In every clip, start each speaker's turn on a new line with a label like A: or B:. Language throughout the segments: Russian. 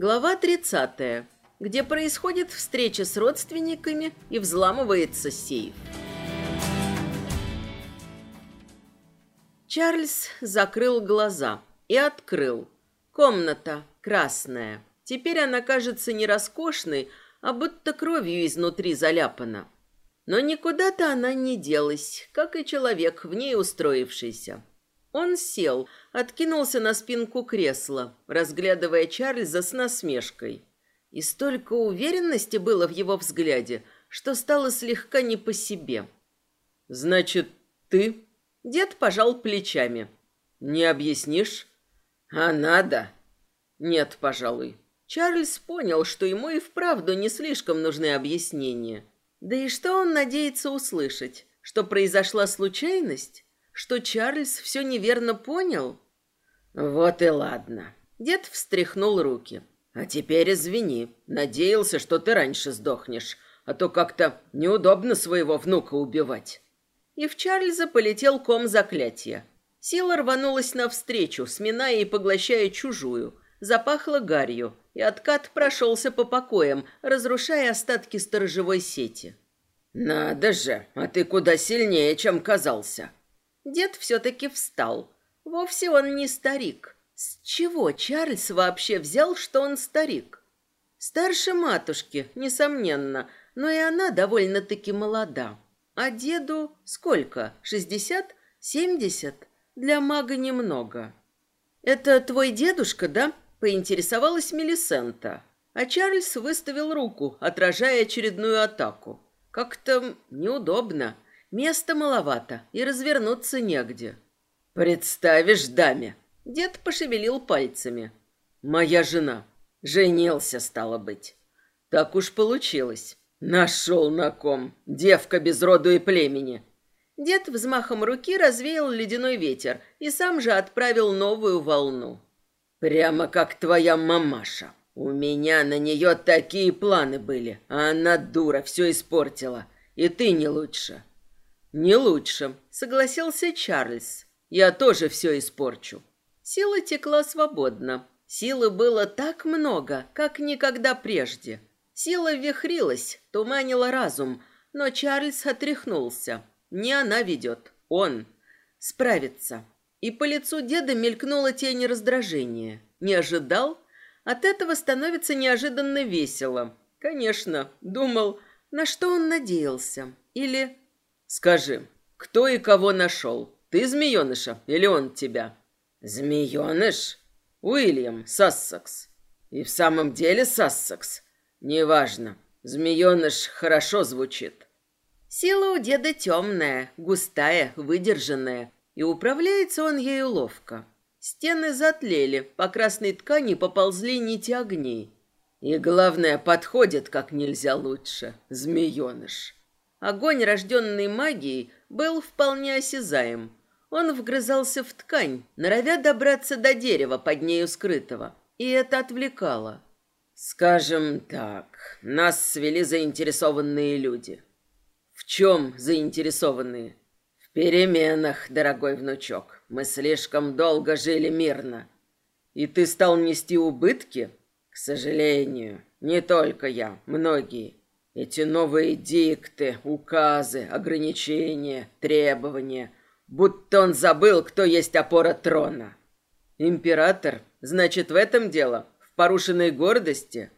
A: Глава 30, где происходит встреча с родственниками и взламывается сейф. Чарльз закрыл глаза и открыл. Комната красная. Теперь она кажется не роскошной, а будто кровью изнутри заляпана. Но никуда-то она не делась, как и человек, в ней устроившийся. Он сел, откинулся на спинку кресла, разглядывая Чарльза с насмешкой. И столько уверенности было в его взгляде, что стало слегка не по себе. «Значит, ты?» Дед пожал плечами. «Не объяснишь?» «А надо?» «Нет, пожалуй». Чарльз понял, что ему и вправду не слишком нужны объяснения. Да и что он надеется услышать? Что произошла случайность? Что Чарльз все неверно понял? Вот и ладно. Дед встряхнул руки. А теперь извини. Надеялся, что ты раньше сдохнешь, а то как-то неудобно своего внука убивать. И в Чарльза полетел ком заклятия. Сила рванулась навстречу, сминая и поглощая чужую. Запахло гарью, и откат прошелся по покоям, разрушая остатки сторожевой сети. «Надо же, а ты куда сильнее, чем казался!» Дед все-таки встал. Вовсе он не старик. С чего Чарльз вообще взял, что он старик? Старше матушки, несомненно, но и она довольно-таки молода. А деду сколько? Шестьдесят? Семьдесят? Для мага немного. «Это твой дедушка, да?» Поинтересовалась Мелисента, а Чарльз выставил руку, отражая очередную атаку. Как-то неудобно, места маловато и развернуться негде. «Представишь даме?» Дед пошевелил пальцами. «Моя жена. Женился, стало быть. Так уж получилось. Нашел на ком. Девка без роду и племени». Дед взмахом руки развеял ледяной ветер и сам же отправил новую волну. Прямо как твоя мамаша. У меня на нее такие планы были, а она дура, все испортила. И ты не лучше. Не лучше, согласился Чарльз. Я тоже все испорчу. Сила текла свободно. Силы было так много, как никогда прежде. Сила вихрилась, туманила разум, но Чарльз отряхнулся. Не она ведет, он. Справится. И по лицу деда мелькнула тень раздражения. Не ожидал? От этого становится неожиданно весело. Конечно, думал, на что он надеялся. Или... Скажи, кто и кого нашел? Ты змееныша или он тебя? Змееныш? Уильям Сассекс. И в самом деле Сассекс? Неважно. Змееныш хорошо звучит. Сила у деда темная, густая, выдержанная, и управляется он ею ловко. Стены затлели, по красной ткани поползли нити огней. И главное, подходит как нельзя лучше, змееныш. Огонь, рожденный магией, был вполне осязаем. Он вгрызался в ткань, норовя добраться до дерева под нею скрытого, и это отвлекало. Скажем так, нас свели заинтересованные люди. В чем заинтересованные? переменах, дорогой внучок. Мы слишком долго жили мирно. И ты стал нести убытки? К сожалению, не только я, многие. Эти новые дикты, указы, ограничения, требования. Будто он забыл, кто есть опора трона. Император? Значит, в этом дело? В порушенной гордости?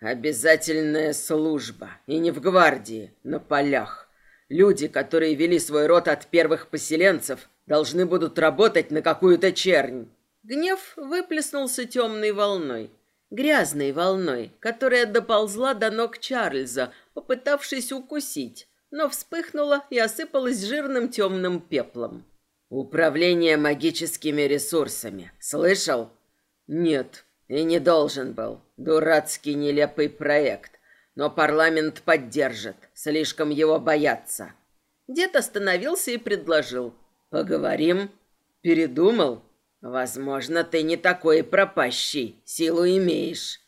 A: Обязательная служба. И не в гвардии, на полях. Люди, которые вели свой род от первых поселенцев, должны будут работать на какую-то чернь. Гнев выплеснулся темной волной, грязной волной, которая доползла до ног Чарльза, попытавшись укусить, но вспыхнула и осыпалась жирным темным пеплом. «Управление магическими ресурсами. Слышал?» «Нет, и не должен был. Дурацкий нелепый проект но парламент поддержит. Слишком его боятся. Дед остановился и предложил. Поговорим. Передумал? Возможно, ты не такой пропащий. Силу имеешь.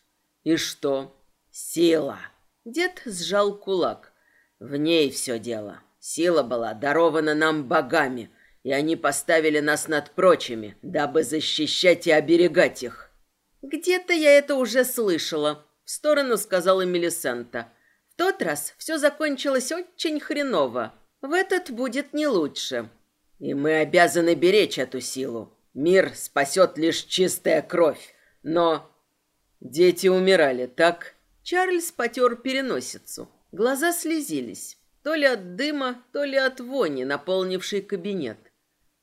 A: И что? Сила. Дед сжал кулак. В ней все дело. Сила была дарована нам богами, и они поставили нас над прочими, дабы защищать и оберегать их. Где-то я это уже слышала, в сторону сказала Мелисента. В тот раз все закончилось очень хреново. В этот будет не лучше. И мы обязаны беречь эту силу. Мир спасет лишь чистая кровь. Но дети умирали, так? Чарльз потер переносицу. Глаза слезились. То ли от дыма, то ли от вони, наполнившей кабинет.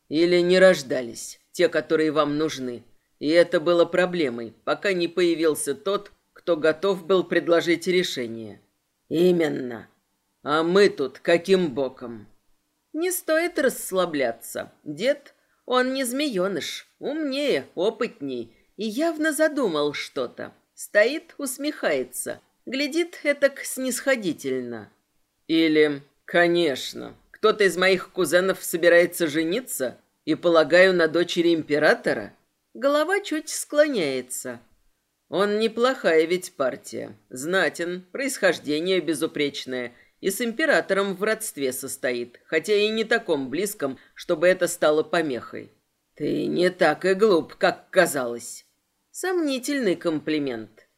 A: Или не рождались, те, которые вам нужны. И это было проблемой, пока не появился тот, кто готов был предложить решение. Именно. А мы тут каким боком? Не стоит расслабляться. Дед, он не змееныш, умнее, опытней и явно задумал что-то. Стоит, усмехается, глядит этак снисходительно. Или, конечно, кто-то из моих кузенов собирается жениться и, полагаю, на дочери императора? Голова чуть склоняется. Он неплохая ведь партия. Знатен, происхождение безупречное и с императором в родстве состоит, хотя и не таком близком, чтобы это стало помехой. Ты не так и глуп, как казалось. Сомнительный комплимент.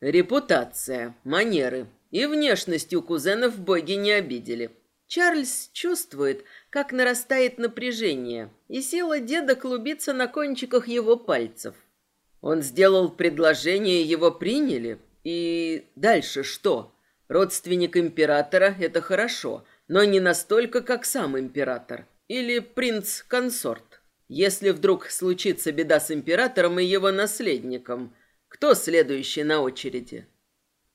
A: Репутация, манеры и внешность у кузенов боги не обидели. Чарльз чувствует, как нарастает напряжение, и сила деда клубится на кончиках его пальцев. Он сделал предложение, его приняли, и дальше что? Родственник императора – это хорошо, но не настолько, как сам император. Или принц-консорт. Если вдруг случится беда с императором и его наследником, кто следующий на очереди?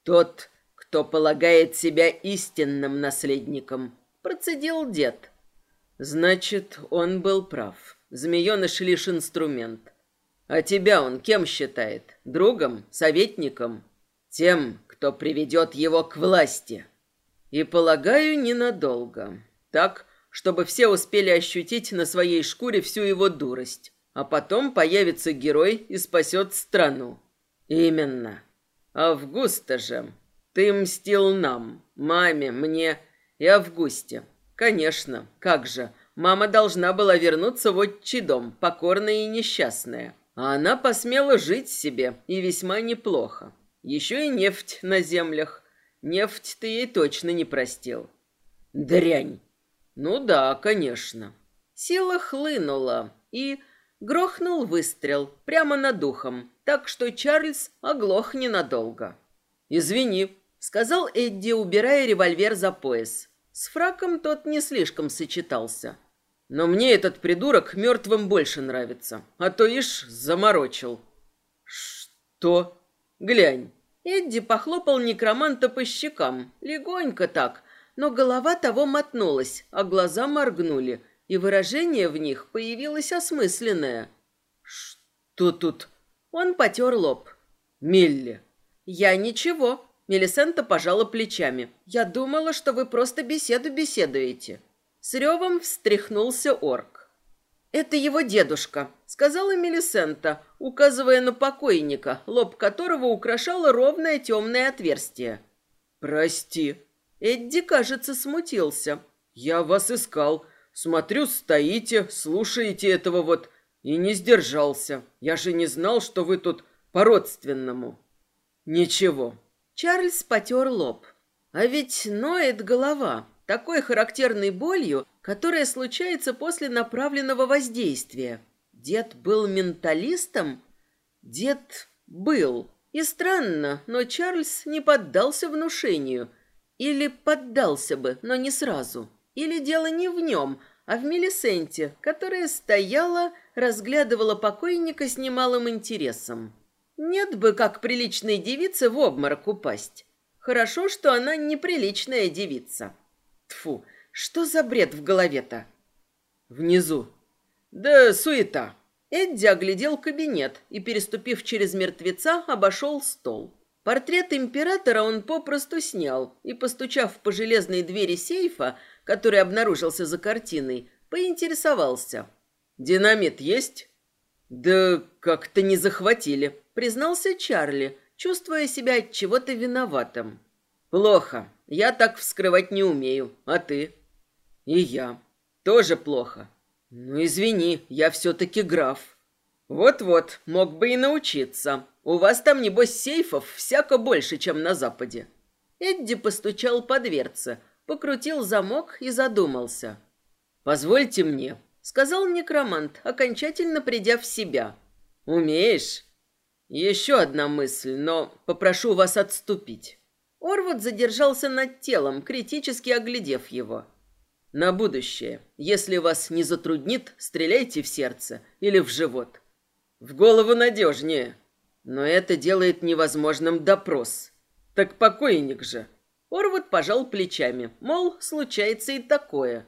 A: Тот, кто полагает себя истинным наследником – Процедил дед. Значит, он был прав. Змееныш лишь инструмент. А тебя он кем считает? Другом? Советником? Тем, кто приведет его к власти. И, полагаю, ненадолго. Так, чтобы все успели ощутить на своей шкуре всю его дурость. А потом появится герой и спасет страну. Именно. Августа же. Ты мстил нам, маме, мне и Августе. Конечно, как же. Мама должна была вернуться в отчий дом, покорная и несчастная. А она посмела жить себе, и весьма неплохо. Еще и нефть на землях. Нефть ты ей точно не простил. Дрянь. Ну да, конечно. Сила хлынула, и грохнул выстрел прямо над ухом, так что Чарльз оглох ненадолго. «Извини», — сказал Эдди, убирая револьвер за пояс. С фраком тот не слишком сочетался. Но мне этот придурок мертвым больше нравится. А то ишь заморочил. Что? Глянь. Эдди похлопал некроманта по щекам. Легонько так. Но голова того мотнулась, а глаза моргнули. И выражение в них появилось осмысленное. Что тут? Он потер лоб. Милли. Я ничего. Мелисента пожала плечами. «Я думала, что вы просто беседу беседуете». С ревом встряхнулся орк. «Это его дедушка», — сказала Мелисента, указывая на покойника, лоб которого украшало ровное темное отверстие. «Прости». Эдди, кажется, смутился. «Я вас искал. Смотрю, стоите, слушаете этого вот...» И не сдержался. Я же не знал, что вы тут по-родственному. Ничего, Чарльз потер лоб. А ведь ноет голова, такой характерной болью, которая случается после направленного воздействия. Дед был менталистом? Дед был. И странно, но Чарльз не поддался внушению. Или поддался бы, но не сразу. Или дело не в нем, а в Мелисенте, которая стояла, разглядывала покойника с немалым интересом. Нет бы, как приличной девице, в обморок упасть. Хорошо, что она неприличная девица. Тфу, что за бред в голове-то? Внизу. Да суета. Эдди оглядел кабинет и, переступив через мертвеца, обошел стол. Портрет императора он попросту снял и, постучав по железной двери сейфа, который обнаружился за картиной, поинтересовался. «Динамит есть?» «Да как-то не захватили», признался Чарли, чувствуя себя от чего-то виноватым. Плохо. Я так вскрывать не умею. А ты? И я. Тоже плохо. Ну извини, я все таки граф. Вот-вот, мог бы и научиться. У вас там, небось, сейфов всяко больше, чем на Западе. Эдди постучал по дверце, покрутил замок и задумался. «Позвольте мне», — сказал некромант, окончательно придя в себя. «Умеешь?» «Еще одна мысль, но попрошу вас отступить». Орвуд задержался над телом, критически оглядев его. «На будущее. Если вас не затруднит, стреляйте в сердце или в живот. В голову надежнее. Но это делает невозможным допрос. Так покойник же». Орвуд пожал плечами, мол, случается и такое.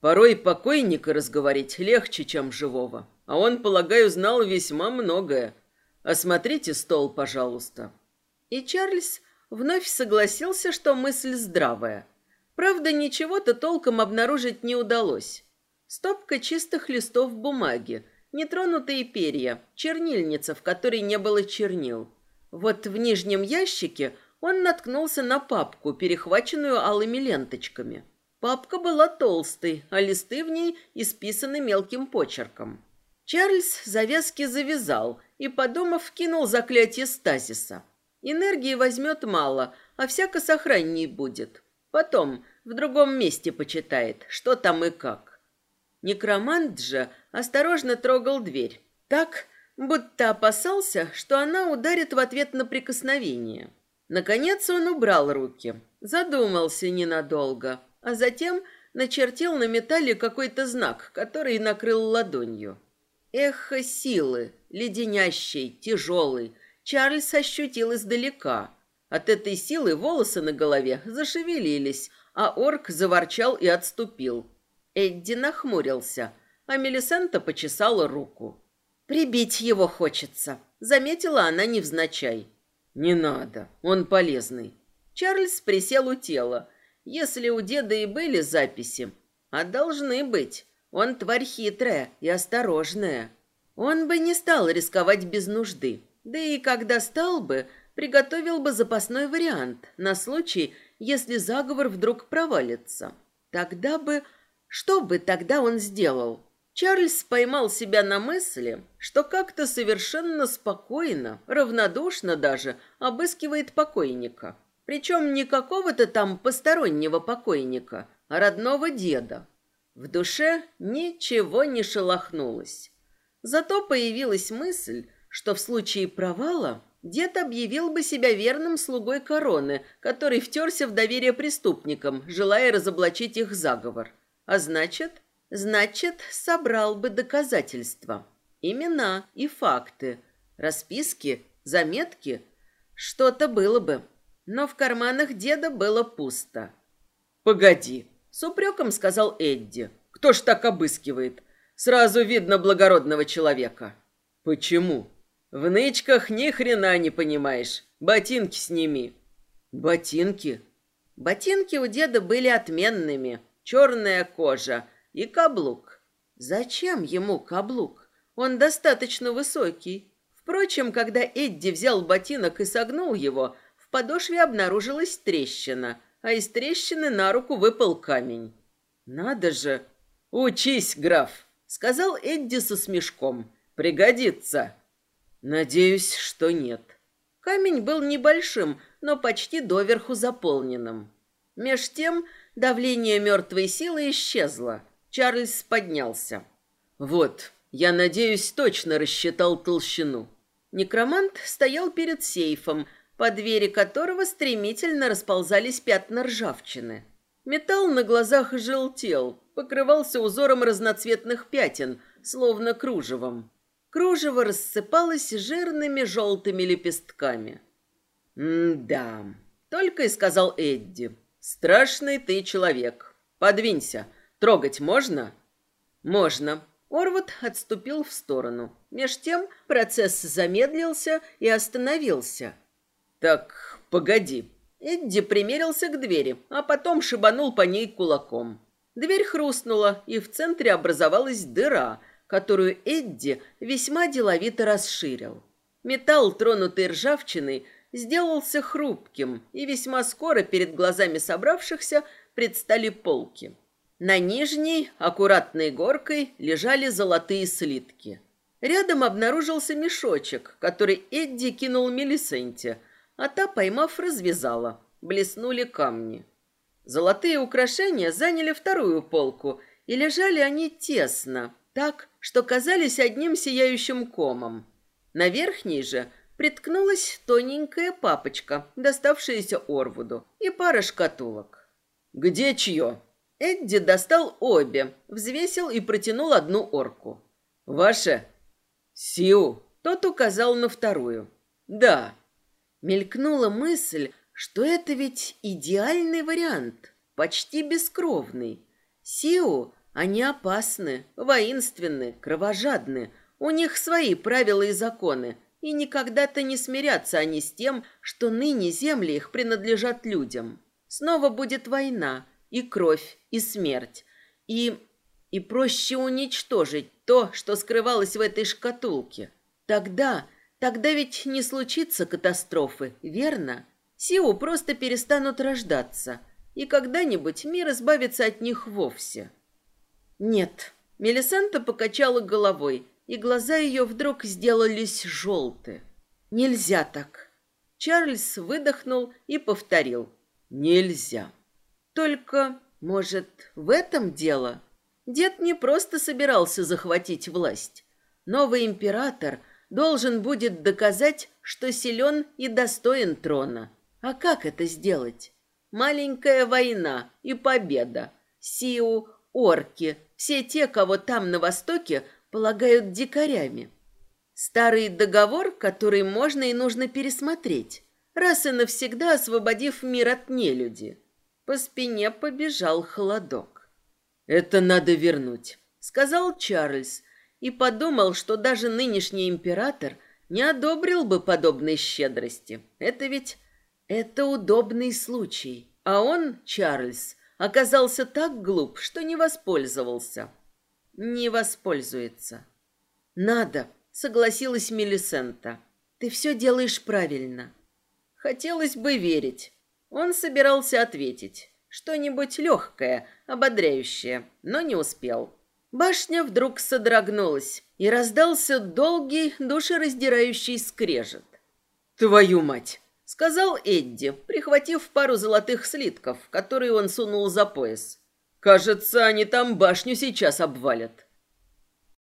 A: Порой покойника разговорить легче, чем живого. А он, полагаю, знал весьма многое. Осмотрите стол, пожалуйста. И Чарльз вновь согласился, что мысль здравая. Правда, ничего-то толком обнаружить не удалось. Стопка чистых листов бумаги, нетронутые перья, чернильница, в которой не было чернил. Вот в нижнем ящике он наткнулся на папку, перехваченную алыми ленточками. Папка была толстой, а листы в ней исписаны мелким почерком. Чарльз завязки завязал и, подумав, кинул заклятие стазиса. Энергии возьмет мало, а всяко сохранней будет. Потом в другом месте почитает, что там и как. Некромант же осторожно трогал дверь. Так, будто опасался, что она ударит в ответ на прикосновение. Наконец он убрал руки, задумался ненадолго, а затем начертил на металле какой-то знак, который накрыл ладонью. Эхо силы, леденящей, тяжелый, Чарльз ощутил издалека. От этой силы волосы на голове зашевелились, а орк заворчал и отступил. Эдди нахмурился, а Мелисента почесала руку. «Прибить его хочется», — заметила она невзначай. «Не надо, он полезный». Чарльз присел у тела. Если у деда и были записи, а должны быть, он тварь хитрая и осторожная. Он бы не стал рисковать без нужды. Да и когда стал бы, приготовил бы запасной вариант на случай, если заговор вдруг провалится. Тогда бы... Что бы тогда он сделал? Чарльз поймал себя на мысли, что как-то совершенно спокойно, равнодушно даже, обыскивает покойника. Причем не какого-то там постороннего покойника, а родного деда. В душе ничего не шелохнулось. Зато появилась мысль, что в случае провала дед объявил бы себя верным слугой короны, который втерся в доверие преступникам, желая разоблачить их заговор. А значит, значит, собрал бы доказательства. Имена и факты, расписки, заметки. Что-то было бы. Но в карманах деда было пусто. «Погоди», с упреком сказал Эдди. Кто ж так обыскивает? Сразу видно благородного человека. Почему? В нычках ни хрена не понимаешь. Ботинки сними. Ботинки? Ботинки у деда были отменными. Черная кожа и каблук. Зачем ему каблук? Он достаточно высокий. Впрочем, когда Эдди взял ботинок и согнул его, в подошве обнаружилась трещина – а из трещины на руку выпал камень. «Надо же!» «Учись, граф!» — сказал Эдди со смешком. «Пригодится!» «Надеюсь, что нет». Камень был небольшим, но почти доверху заполненным. Меж тем давление мертвой силы исчезло. Чарльз поднялся. «Вот, я надеюсь, точно рассчитал толщину». Некромант стоял перед сейфом, по двери которого стремительно расползались пятна ржавчины. Металл на глазах желтел, покрывался узором разноцветных пятен, словно кружевом. Кружево рассыпалось жирными желтыми лепестками. «М-да», — только и сказал Эдди. «Страшный ты человек. Подвинься. Трогать можно?» «Можно». Орвуд отступил в сторону. Меж тем процесс замедлился и остановился — «Так, погоди». Эдди примерился к двери, а потом шибанул по ней кулаком. Дверь хрустнула, и в центре образовалась дыра, которую Эдди весьма деловито расширил. Металл, тронутый ржавчиной, сделался хрупким, и весьма скоро перед глазами собравшихся предстали полки. На нижней, аккуратной горкой, лежали золотые слитки. Рядом обнаружился мешочек, который Эдди кинул Мелисенте, а та, поймав, развязала. Блеснули камни. Золотые украшения заняли вторую полку, и лежали они тесно, так, что казались одним сияющим комом. На верхней же приткнулась тоненькая папочка, доставшаяся Орвуду, и пара шкатулок. «Где чье?» Эдди достал обе, взвесил и протянул одну орку. «Ваше?» «Сиу!» Тот указал на вторую. «Да». Мелькнула мысль, что это ведь идеальный вариант, почти бескровный. Сиу, они опасны, воинственны, кровожадны. У них свои правила и законы, и никогда-то не смирятся они с тем, что ныне земли их принадлежат людям. Снова будет война, и кровь, и смерть, и... и проще уничтожить то, что скрывалось в этой шкатулке. Тогда, тогда ведь не случится катастрофы, верно? Сиу просто перестанут рождаться, и когда-нибудь мир избавится от них вовсе. Нет, Мелисанта покачала головой, и глаза ее вдруг сделались желты. Нельзя так. Чарльз выдохнул и повторил. Нельзя. Только, может, в этом дело? Дед не просто собирался захватить власть. Новый император должен будет доказать, что силен и достоин трона. А как это сделать? Маленькая война и победа. Сиу, орки, все те, кого там на востоке полагают дикарями. Старый договор, который можно и нужно пересмотреть, раз и навсегда освободив мир от нелюди. По спине побежал холодок. «Это надо вернуть», — сказал Чарльз, и подумал, что даже нынешний император не одобрил бы подобной щедрости. Это ведь... это удобный случай. А он, Чарльз, оказался так глуп, что не воспользовался. Не воспользуется. «Надо», — согласилась Мелисента. «Ты все делаешь правильно». Хотелось бы верить, он собирался ответить. Что-нибудь легкое, ободряющее, но не успел. Башня вдруг содрогнулась, и раздался долгий, душераздирающий скрежет. «Твою мать!» — сказал Эдди, прихватив пару золотых слитков, которые он сунул за пояс. «Кажется, они там башню сейчас обвалят».